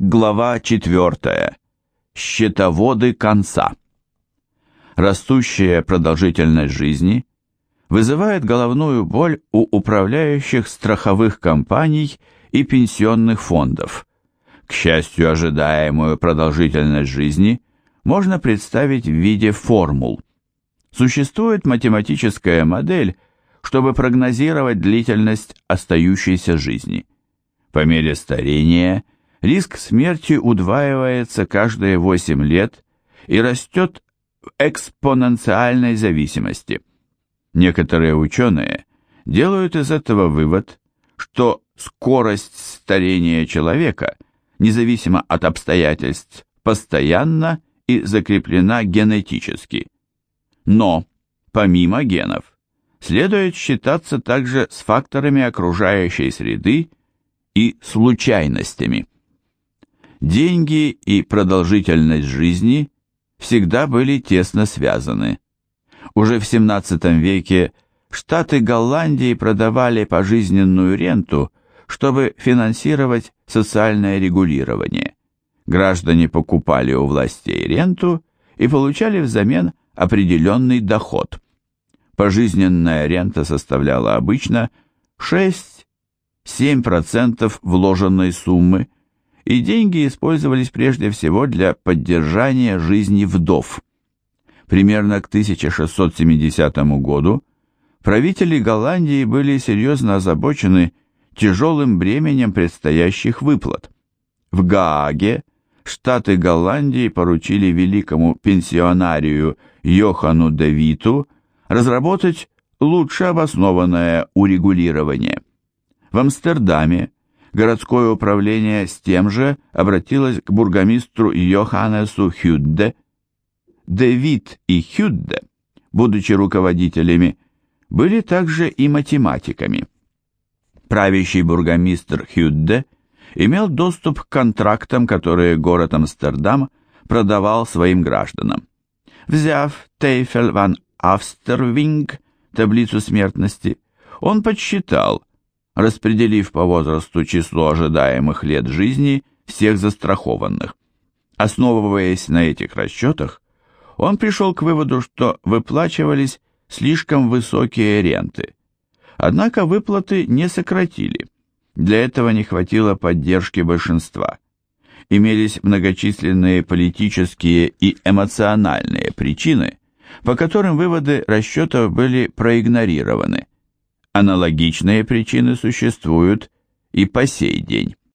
Глава 4. Счетоводы конца. Растущая продолжительность жизни вызывает головную боль у управляющих страховых компаний и пенсионных фондов. К счастью, ожидаемую продолжительность жизни можно представить в виде формул. Существует математическая модель, чтобы прогнозировать длительность остающейся жизни. По мере старения – риск смерти удваивается каждые 8 лет и растет в экспоненциальной зависимости. Некоторые ученые делают из этого вывод, что скорость старения человека, независимо от обстоятельств, постоянна и закреплена генетически. Но, помимо генов, следует считаться также с факторами окружающей среды и случайностями. Деньги и продолжительность жизни всегда были тесно связаны. Уже в XVII веке штаты Голландии продавали пожизненную ренту, чтобы финансировать социальное регулирование. Граждане покупали у властей ренту и получали взамен определенный доход. Пожизненная рента составляла обычно 6-7% вложенной суммы, и деньги использовались прежде всего для поддержания жизни вдов. Примерно к 1670 году правители Голландии были серьезно озабочены тяжелым бременем предстоящих выплат. В Гааге штаты Голландии поручили великому пенсионарию Йохану де Виту разработать лучше обоснованное урегулирование. В Амстердаме городское управление с тем же обратилось к бургомистру Йоханнесу Хюдде. Дэвид и Хюдде, будучи руководителями, были также и математиками. Правящий бургомистр Хюдде имел доступ к контрактам, которые город Амстердам продавал своим гражданам. Взяв Тейфель ван Австервинг, таблицу смертности, он подсчитал, распределив по возрасту число ожидаемых лет жизни всех застрахованных. Основываясь на этих расчетах, он пришел к выводу, что выплачивались слишком высокие ренты. Однако выплаты не сократили. Для этого не хватило поддержки большинства. Имелись многочисленные политические и эмоциональные причины, по которым выводы расчетов были проигнорированы. Аналогичные причины существуют и по сей день.